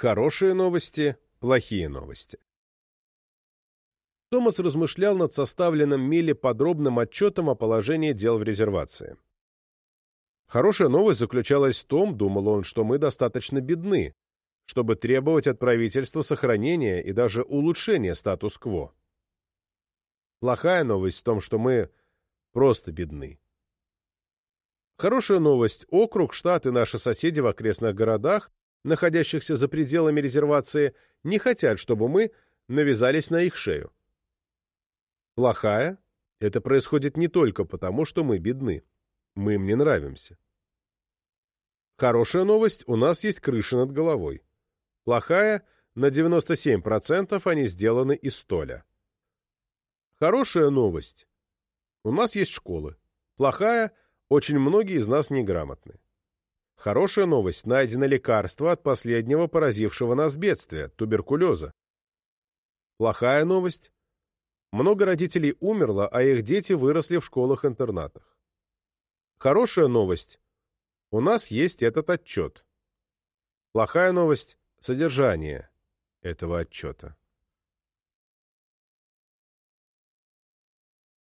Хорошие новости, плохие новости. Томас размышлял над составленным Миле подробным отчетом о положении дел в резервации. Хорошая новость заключалась в том, думал он, что мы достаточно бедны, чтобы требовать от правительства сохранения и даже улучшения статус-кво. Плохая новость в том, что мы просто бедны. Хорошая новость – округ, штат и наши соседи в окрестных городах, находящихся за пределами резервации, не хотят, чтобы мы навязались на их шею. Плохая – это происходит не только потому, что мы бедны. Мы им не нравимся. Хорошая новость – у нас есть крыша над головой. Плохая – на 97% они сделаны из столя. Хорошая новость – у нас есть школы. Плохая – очень многие из нас неграмотны. Хорошая новость – найдено лекарство от последнего поразившего нас бедствия – туберкулеза. Плохая новость – много родителей умерло, а их дети выросли в школах-интернатах. Хорошая новость – у нас есть этот отчет. Плохая новость – содержание этого отчета.